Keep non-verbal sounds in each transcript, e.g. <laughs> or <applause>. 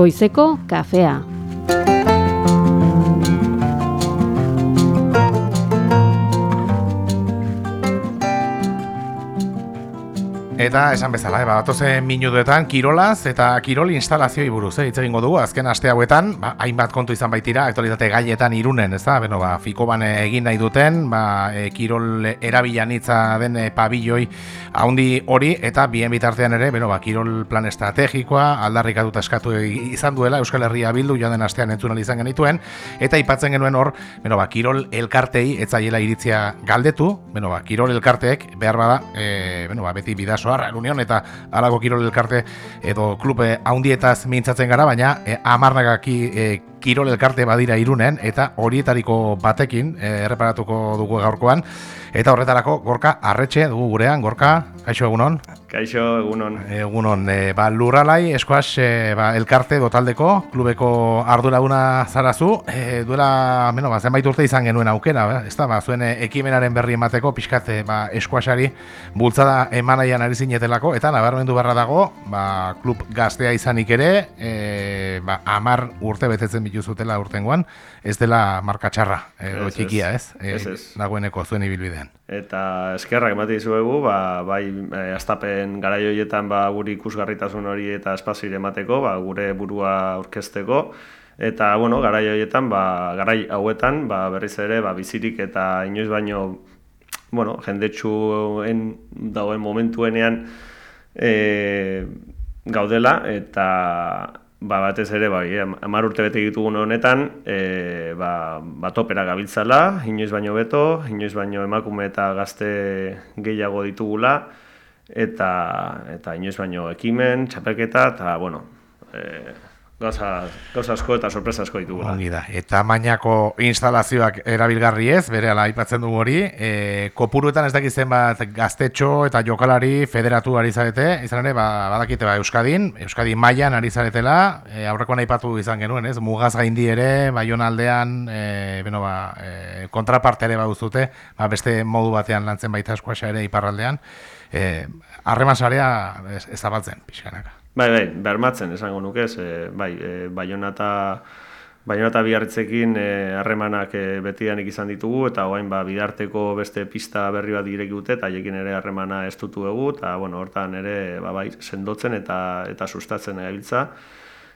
Goizeko kafea. Eta esan bezala, eh, batoze minutuetan kirolaz eta kirol instalazioi buruz, eh, hitz egingo dugu azken aste hauetan, ba, hainbat kontu izan baitira, aktualitate gaietan irunen, ez da, beno, ba, fiko egin nahi duten, ba, e, kirol erabilan hitza den e, pabilloi haundi hori, eta bien bitartean ere, beno, ba, kirol plan estrategikoa, aldarrikatuta eskatu izan duela, Euskal Herria bildu, joan den astean entzun izan genituen, eta ipatzen genuen hor, beno, ba, kirol elkartei, etzaiela iritzia galdetu, beno, ba, kirol elkarteek, behar bada, e, beno, ba, beti bidazo Arra Unión eta Alago Kirol Elkarte edo klube haundietaz mintzatzen gara, baina e, amarnagaki e, Kirol Elkarte badira irunen eta horietariko batekin e, erreparatuko dugu gaurkoan. Eta horretarako Gorka Arretxe dugu gurean, Gorka, kaixo egunon? Kaixo egunon. Egunon, e, ba, lurralai, eskoaz, e, ba, elkarte dotaldeko, klubeko arduraduna zarazu, e, duela, bueno, ba, zenbait urte izan genuen aukera, ba, ez da, ba, zuen ekimenaren berri emateko, pixkat, ba, eskoazari, bultzada emanaian ari zinetelako, eta nabarmendu barra dago, ba, klub gaztea izanik ere, e, ba, amar urte betetzen bituzutela urtengoan, ez dela markatxarra, edo txikia, ez? Ez, ez. Nagoeneko zuen ibilbidean. Eta eskerrak emate dizuegu, ba, bai e, astapen garaioietan ba, guri ikusgarritasun hori eta espazio emateko, ba, gure burua aurkezteko. Eta, bueno, garaioietan, ba, garai hauetan, ba, berriz ere, ba, bizirik eta inoiz baino, bueno, jendetsuen dauen momentuenean e, gaudela, eta ba, batez ere, bai, amar urte bete ditugun honetan, e, ba, ba topera gabiltzala, inoiz baino beto, inoiz baino emakume eta gazte gehiago ditugula, eta, eta inoiz baino ekimen, txapelketa, eta, bueno, e, gauza, gauza asko eta sorpresa asko ditugu. Ongi da. Eta mainako instalazioak erabilgarri ez, bere ala aipatzen dugu hori, e, kopuruetan ez dakizen bat gaztetxo eta jokalari federatu ari zarete, izan ere, ba, badakite ba, Euskadin, Euskadin mailan ari zaretela, e, aurrekoan aipatu izan genuen, ez, mugaz gaindi ere, baion aldean, e, beno, ba, e, kontraparte ere baduzute, ba, beste modu batean lantzen baita eskuasa ere iparraldean, e, harremasarea ez, ezabatzen, pixkanaka. Bai, bai, bermatzen esango nuke, e, bai, e, baionata baionata biharritzekin e, harremanak e, betidanik izan ditugu eta orain ba bidarteko beste pista berri bat direki dute eta haiekin ere harremana estutu dugu eta bueno, hortan ere ba, bai, sendotzen eta eta sustatzen gabiltza.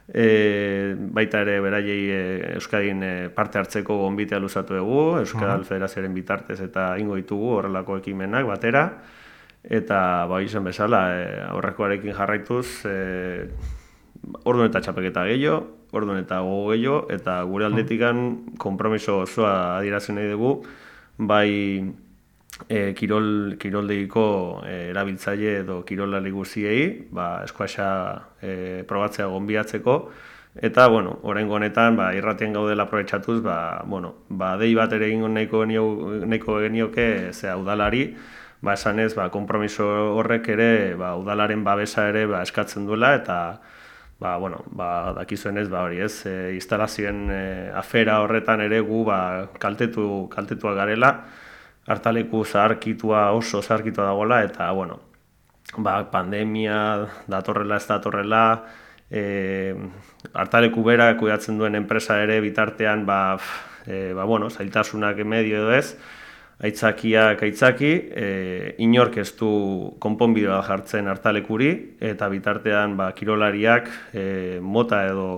E, baita ere beraiei e, Euskadin e, parte hartzeko gonbitea luzatu dugu, Euskal Federazioaren bitartez eta ingo ditugu horrelako ekimenak batera eta ba izan bezala e, aurrekoarekin jarraituz e, ordun eta txapeketa gehiago, ordun eta gogo gehiago, eta gure aldetikan konpromiso osoa adirazen nahi dugu, bai e, kirol, kiroldegiko e, erabiltzaile edo kirolari guziei, ba, eskuaxa e, probatzea gonbiatzeko, Eta, bueno, horren honetan, ba, irratien gaudela aprobetsatuz, ba, bueno, ba, dei bat ere egingo nahiko, nahiko genioke, zea, udalari, ba, esan ez, ba, kompromiso horrek ere, ba, udalaren babesa ere ba, eskatzen duela, eta ba, bueno, ba, dakizuen ez, ba, hori ez, e, instalazioen e, afera horretan ere gu ba, kaltetu, kaltetua garela, hartaleku zaharkitua oso zaharkitua dagoela, eta, bueno, ba, pandemia datorrela ez datorrela, e, hartaleku bera kuiatzen duen enpresa ere bitartean, ba, e, ba, bueno, zailtasunak medio edo ez, aitzakiak aitzaki, e, inork ez du konponbide bat jartzen hartalekuri, eta bitartean ba, kirolariak e, mota edo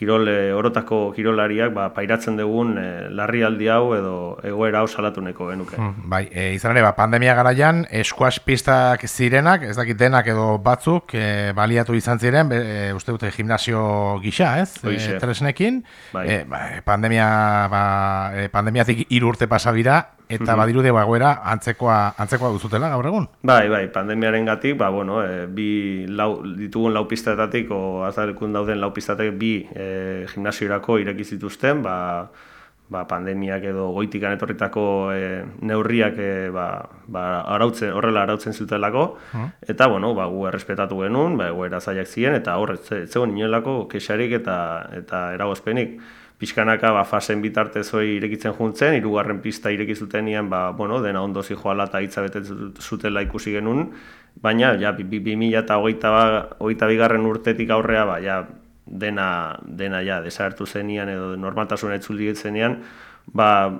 kirol orotako kirolariak ba, pairatzen dugun e, larrialdi hau edo egoera hau salatuneko genuke. Hmm, bai, e, izan ere, ba, pandemia garaian, eskuas pistak zirenak, ez dakit denak edo batzuk, e, baliatu izan ziren, e, uste dute gimnasio gisa, ez? E, tresnekin, bai. E, ba, pandemia, ba, e, pandemiatik irurte pasabira, eta mhm. Badiru de bagoera antzekoa antzekoa duzutela gaur egun. Bai, bai, pandemiarengatik, ba bueno, e, bi lau ditugun lau pistetatik o azalekun dauden lau pistatek bi e, gimnasiorako ireki zituzten, ba, ba pandemiak edo goitikan etorritako e, neurriak e, ba, ba arautzen horrela arautzen zutelako mhm. eta bueno, ba gu errespetatu genuen, ba egoera zailak ziren eta hor ez zegoen inolako kexarik eta eta eragozpenik pixkanaka ba, fasen bitartez hori irekitzen juntzen, hirugarren pista ireki zutenean, ba, bueno, dena ondo zi eta hitza bete zutela ikusi genuen, baina ja, bi, bi, mila ba, hogeita bigarren urtetik aurrea, ba, ja, dena, dena ja, desartu zenian edo normaltasuna itzuli zenean, ba,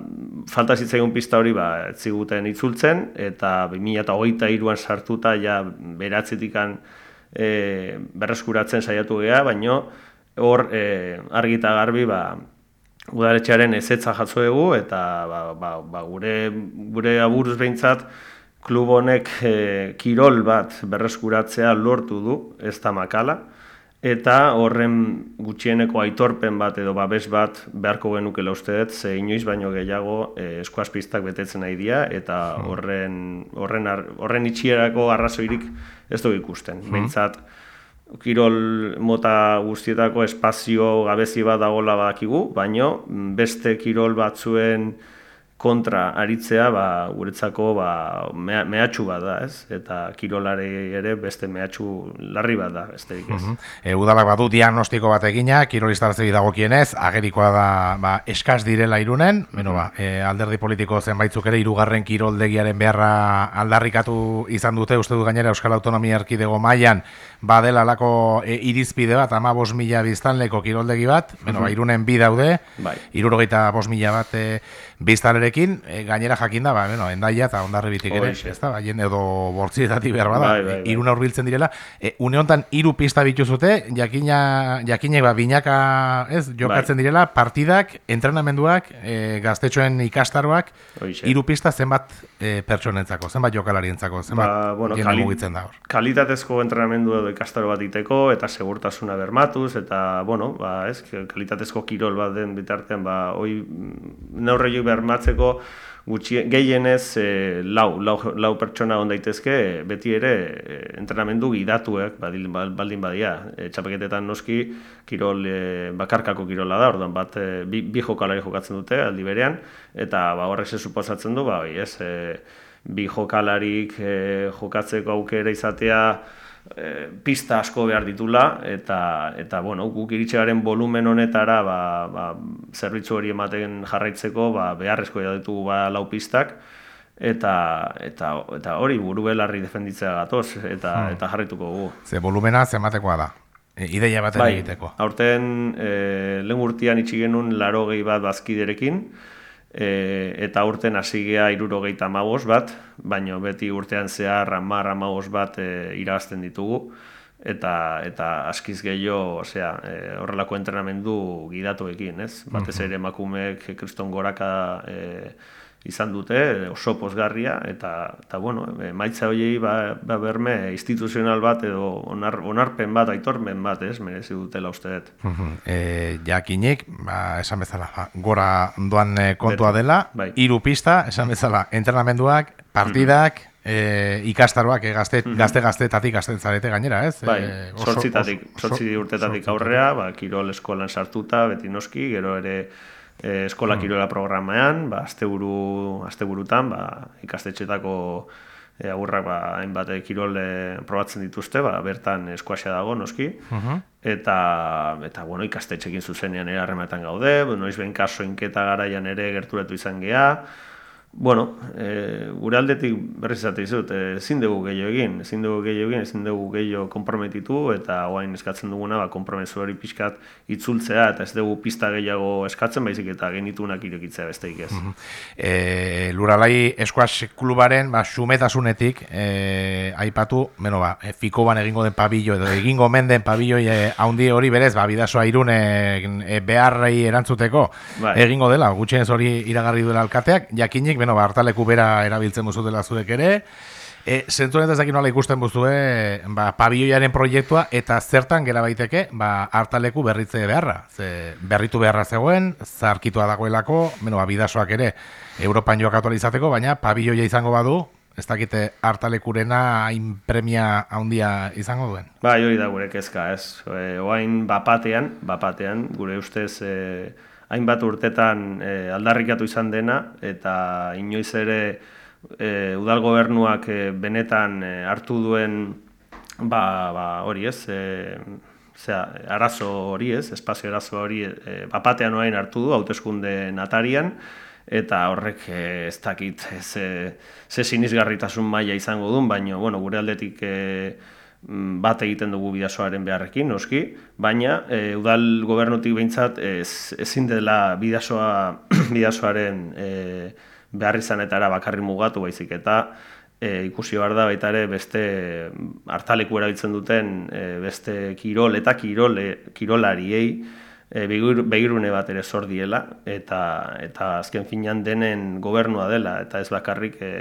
falta zitzaigun pista hori ba, etziguten itzultzen, eta 2008an sartuta ja beratzetikan e, berreskuratzen saiatu geha, baino hor e, argi eta garbi ba, udaletxearen ezetza jatzo dugu, eta ba, ba, ba, gure, gure aburuz behintzat, klub honek e, kirol bat berreskuratzea lortu du, ez da makala, eta horren gutxieneko aitorpen bat edo babes bat beharko genuke uste dut, ze inoiz baino gehiago e, eskuazpistak betetzen nahi dira, eta hmm. horren, horren, horren itxierako arrazoirik ez dugu ikusten. Hmm. Behintzat, kirol mota guztietako espazio gabezi bat dagoela badakigu, baino beste kirol batzuen kontra aritzea ba, guretzako ba, mea, mehatxu bat da, ez? Eta kirolari ere beste mehatxu larri bat da, ez ez. Mm e, udalak badu diagnostiko bat egina, kirolistarazegi dagokienez, agerikoa da ba, eskaz direla irunen, beno ba, e, alderdi politiko zenbaitzuk ere irugarren kiroldegiaren beharra aldarrikatu izan dute, uste du gainera Euskal Autonomia Erkidego mailan badela lako e, irizpide bat, ama bos mila biztanleko kiroldegi bat, beno, ba, irunen bi daude, bai. irurogeita bos mila bat e, biztalerekin, e, gainera jakin da, ba, bueno, endaia eta ondarri bitik ere, ez da, baien edo bortzietati behar bada, bai, bai, bai. iruna urbiltzen direla. E, une honetan, iru pista bituzute, jakina, jakinek ba, binaka, ez, jokatzen bai. direla, partidak, entrenamenduak, e, gaztetxoen ikastaroak, iru pista zenbat e, pertsonentzako, zenbat jokalarientzako, zenbat ba, bueno, kali, mugitzen da hor. Kalitatezko entrenamendu edo ikastaro bat iteko, eta segurtasuna bermatuz, eta, bueno, ba, ez, kalitatezko kirol bat den bitartean, ba, oi, neurre bermatzeko gutxi gehienez e, lau, lau, lau pertsona on daitezke beti ere e, entrenamendu gidatuek badil, baldin badia. E, txapeketetan noski kirol e, bakarkako kirola da orduan bat e, bi, bi jokalari jokatzen dute aldi berean eta ba horrek se suposatzen du ba ez e, bi jokalarik e, jokatzeko aukera izatea e, pista asko behar ditula eta eta bueno, guk iritxearen volumen honetara ba, ba, zerbitzu hori ematen jarraitzeko ba, beharrezko ditugu ba, lau pistak eta eta eta hori buru belarri defenditzea gatoz eta hmm. eta jarraituko dugu. Ze volumena zematekoa da. E, ideia bat bai, egiteko. Aurten e, lehen urtean itxi genuen laro gehi bat bazkiderekin, e, eta urten hasi gea irurogeita magos bat, baino beti urtean zehar amar amagos bat e, irabazten ditugu, eta eta askiz gehiago, osea, e, horrelako entrenamendu gidatuekin, ez? Batez ere emakumeek kriston goraka e, izan dute, oso pozgarria, eta, eta bueno, maitza horiei ba, ba berme instituzional bat edo onar, onarpen bat, aitormen bat, ez, merezi dutela uste dut. E, jakinik, ba, esan bezala, ba, gora doan e, kontua dela, bai. iru pista, esan bezala, entrenamenduak, partidak, E, ikastaroak e, gazte, gazte gaztetatik gazten zarete gainera, ez? Bai, sortzitatik, sortzi urtetatik aurrea, ba, kirol eskolan sartuta, beti noski, gero ere e, eskola hmm. kirola programean, ba, asteburu, asteburutan, ba, ikastetxetako e, agurrak ba, hainbat kirol probatzen dituzte, ba, bertan eskoasia dago, noski, uh eta, eta bueno, ikastetxekin zuzenean ere harremaetan gaude, noiz ben kaso inketa garaian ere gerturatu izan geha, Bueno, e, gure aldetik berriz izate dizut, eh, ezin dugu gehiago egin, ezin dugu gehiago egin, ezin dugu gehiago komprometitu eta oain eskatzen duguna, ba, kompromesu hori pixkat itzultzea eta ez dugu pista gehiago eskatzen, baizik eta genitunak irekitzea besteik ez. E, Luralai Eskuaz klubaren, ba, sumetasunetik, e, aipatu, beno ba, fiko ban egingo den pabillo, edo egingo menden pabillo e, haundi hori berez, ba, bidazoa irune e, beharrei erantzuteko, bai. egingo dela, gutxenez hori iragarri duela alkateak, jakinik, beno, ba, hartaleku bera erabiltzen buzu dela zuek ere, e, zentu ez nola ikusten buzue, ba, pabioiaren proiektua, eta zertan gera baiteke, ba, hartaleku berritze beharra. Ze, berritu beharra zegoen, zarkitua dagoelako, beno, ba, bidasoak ere, Europan joak aktualizateko, baina pabioia izango badu, ez dakite hartalekurena hain premia handia izango duen. Ba, hori da gure kezka, ez. E, oain bapatean, bapatean, gure ustez, e, hainbat urtetan e, aldarrikatu izan dena eta inoiz ere e, udal gobernuak e, benetan e, hartu duen ba, ba hori ez e, zera, arazo hori ez, espazio arazo hori e, bapatean orain hartu du hauteskunde natarian eta horrek ez dakit ze, ze sinizgarritasun maila izango duen, baina bueno, gure aldetik e, bat egiten dugu bidasoaren beharrekin, noski, baina e, udal gobernutik behintzat ez, ezin dela bidasoa, <clears throat> bidasoaren e, behar izanetara bakarri mugatu baizik eta e, ikusi behar da baita ere beste hartaleku erabiltzen duten e, beste kirol eta kirole, kirolariei e, begirune bat ere zor diela eta, eta azken finan denen gobernua dela eta ez bakarrik e,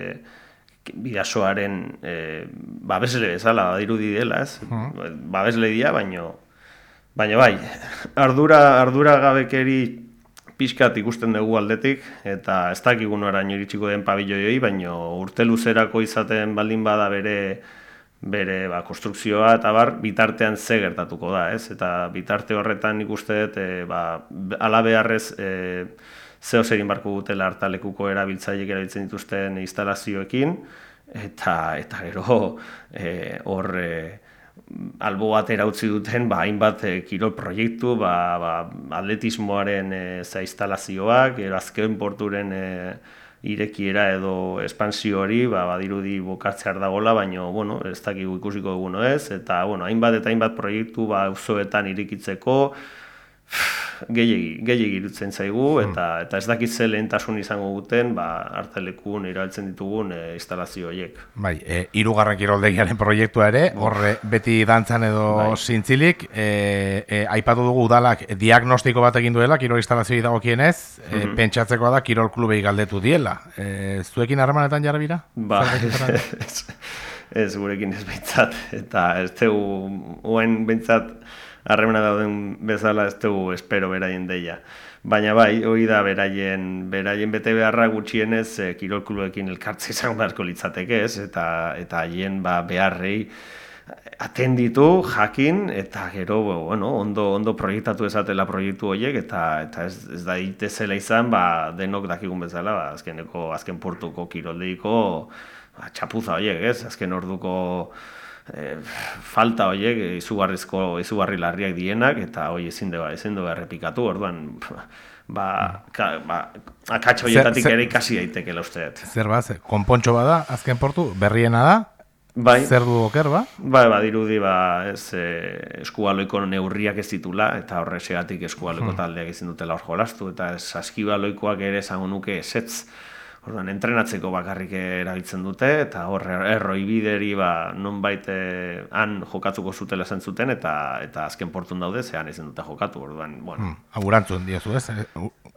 bidasoaren e, babesle bezala badirudi dela, ez? Hmm. Babesle dia, baino baina bai, <laughs> ardura, ardura gabekeri pixkat ikusten dugu aldetik, eta ez dakigu nora iritsiko den pabilloioi, baina urte luzerako izaten baldin bada bere bere ba, konstrukzioa eta bar bitartean ze gertatuko da, ez? Eta bitarte horretan ikuste dut e, ba, ala beharrez e, zeo zerin barko gutela hartalekuko erabiltzaileek erabiltzen dituzten instalazioekin, eta eta gero e, hor e, albo bat erautzi duten ba, hainbat e, kirol proiektu, ba, ba, atletismoaren e, za instalazioak, azken porturen e, irekiera edo espansio hori, ba, badirudi bukatzear dagola, baina bueno, ez dakigu ikusiko dugu ez, eta bueno, hainbat eta hainbat proiektu ba, uzoetan irikitzeko, gehiegi, gehiegi irutzen zaigu, hmm. eta, eta ez dakit ze lehentasun izango guten, ba, hartelekun irabiltzen ditugun e, instalazio horiek. Bai, e, irugarren kiroldegiaren proiektua ere, horre beti dantzan edo bai. zintzilik, e, e, aipatu dugu udalak diagnostiko bat egin duela, kirol instalazioi dago kienez, mm -hmm. pentsatzekoa da kirol klubei galdetu diela. E, zuekin harremanetan jarra bira? Ba, <laughs> ez, gurekin ez behintzat, eta ez tegu, uen behintzat, harremana dauden bezala ez dugu espero beraien deia. Baina bai, hori da beraien, beraien bete beharra gutxienez e, kirolkuluekin elkartze izan beharko litzateke ez, eta eta haien ba, beharrei atenditu, jakin, eta gero, bueno, ondo, ondo proiektatu ezatela proiektu horiek, eta, eta ez, ez da itezela izan, ba, denok dakigun bezala, ba, azkeneko, azken portuko kiroldeiko, ba, txapuza horiek, ez, azken orduko, e, falta horiek izugarrizko izugarri larriak dienak eta hoi ezin dela ezin dela errepikatu orduan ba ka, ba akatxo hoietatik ere ikasi daiteke la usteet zer ba konpontxo bada azken portu berriena da Bai. Zer du oker, ba? Bai, ba, dirudi, ba, ez, e, eskualoiko neurriak ez ditula, eta horrezegatik eskualoiko hmm. taldeak ezin dutela hor jolastu, eta ez, askibaloikoak ere esango nuke esetz, Orduan, entrenatzeko bakarrik erabiltzen dute, eta hor, erroi bideri, ba, non baite eh, han jokatuko zutela zuten, eta eta azken portun daude, zehan ezen dute jokatu, orduan, bueno. Hmm, urantzun diozu, ez?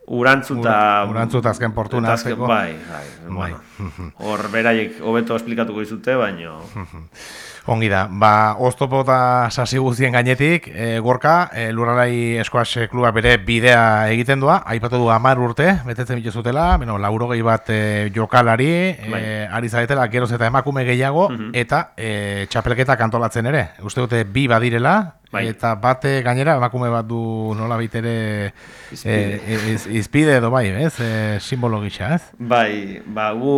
Urantzuta... Urantzuta azken portun azteko. Bai, bai, bai. Bueno, hor, beraiek hobeto esplikatuko izute, baino... Ongi da, ba, oztopo eta sasi guztien gainetik, e, gorka, e, lurralai eskoaz kluba bere bidea egiten doa, aipatu du amar urte, betetzen bitu zutela, bueno, lauro bat e, jokalari, bai. e, ari zaretela, geroz eta emakume gehiago, mhm. eta e, txapelketa kantolatzen ere. Uste dute bi badirela, Bai. Eta bate gainera emakume bat du nola baitere izpide. E, izpide edo bai, ez? E, simbolo gisa, ez? Bai, ba, gu,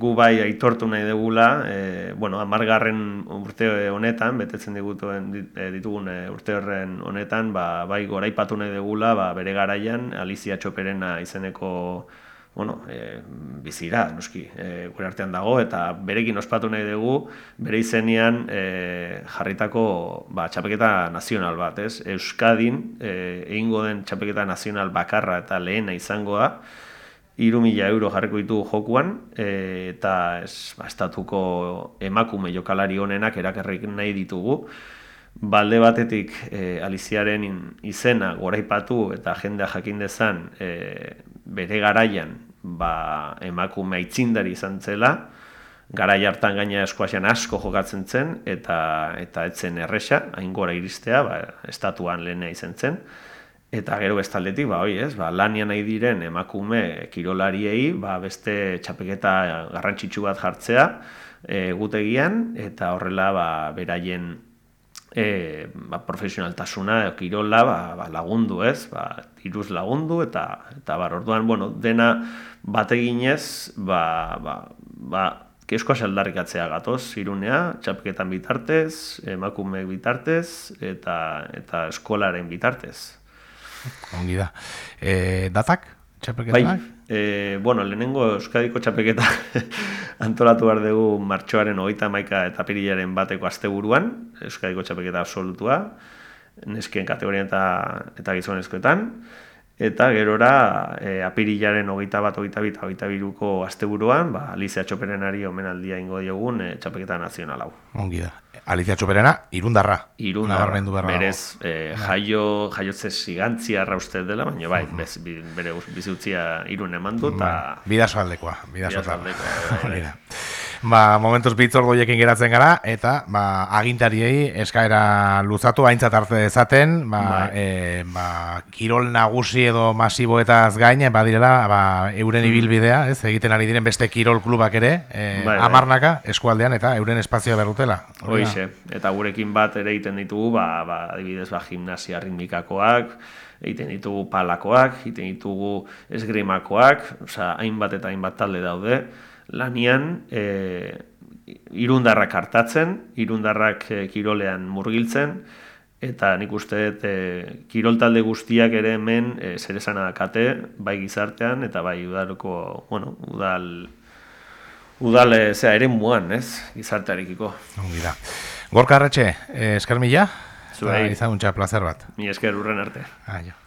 gu bai aitortu nahi degula, e, bueno, amargarren urte honetan, betetzen digutuen ditugun urte horren honetan, ba, bai goraipatu nahi degula, ba, bere garaian, Alicia Txoperena izeneko bueno, e, bizira, noski, e, gure artean dago, eta berekin ospatu nahi dugu, bere izenean e, jarritako ba, txapeketa nazional bat, ez? Euskadin, e, egingo den txapeketa nazional bakarra eta lehena izango da, iru mila euro jarriko ditu jokuan, e, eta ez, ba, estatuko emakume jokalari honenak erakerrik nahi ditugu, balde batetik e, Aliziaren izena goraipatu eta jendea jakin dezan e, bere garaian ba, emakume aitzindari izan zela, garai hartan gaina eskoasean asko jokatzen zen, eta eta etzen erresa, hain gora iristea, ba, estatuan lehena izan zen, eta gero bestaldetik, ba, oi, ez, ba, lanian nahi diren emakume kirolariei, ba, beste txapeketa garrantzitsu bat jartzea, e, gutegian, eta horrela, ba, beraien e, ba, profesionaltasuna kirola ba, ba, lagundu, ez? Ba, iruz lagundu eta eta bar, orduan, bueno, dena bateginez, ba, ba, ba, keskoa saldarrikatzea gatoz, irunea, txapketan bitartez, emakumeek bitartez, eta eta eskolaren bitartez. Ongi da. E, datak? Txapelketak? Bai, E, bueno, lehenengo Euskadiko txapeketa <laughs> antolatu behar dugu martxoaren hogeita maika eta pirilaren bateko asteburuan, Euskadiko txapeketa absolutua, neskien kategorian eta, eta gizonezkoetan, eta gerora e, apirilaren hogeita bat, hogeita bit, hogeita biruko asteburuan, ba, Alizia Txoperenari omenaldia ingo diogun e, txapeketa nazionalau. Ongi da. Alicia Txoperena, irundarra. Irundarra, dago. berez, e, jaio, jaiotze zigantziarra uste dela, baina bai, bez, bere bizutzia irun eman du, eta Bidaso aldekoa, bidaso Bidasoaldekoa, Ba, momentuz bitzordoiekin geratzen gara, eta ba, agintariei eskaera luzatu aintzat arte dezaten, ba, Bai. e, ba, kirol nagusi edo masiboetaz gain, badirela, ba, euren ibilbidea, ez, egiten ari diren beste kirol klubak ere, e, Mm. Bai, bai. amarnaka eskualdean, eta euren espazioa berrutela. Hoixe, eta gurekin bat ere egiten ditugu, ba, ba, adibidez, ba, gimnasia ritmikakoak, egiten ditugu palakoak, egiten ditugu esgrimakoak, osea, hainbat eta hainbat talde daude, lanian, e, irundarrak hartatzen, irundarrak e, kirolean murgiltzen, eta nik uste dut e, kirol talde guztiak ere hemen e, zer esana dakate, bai gizartean, eta bai udaleko, bueno, udal, udal, e, zera, ere muan, ez, gizartearekiko. Ongi da. Gorka Arretxe, eh, esker mila? Zuei. Eta Izan untxa plazer bat. Mi esker urren arte. Aio.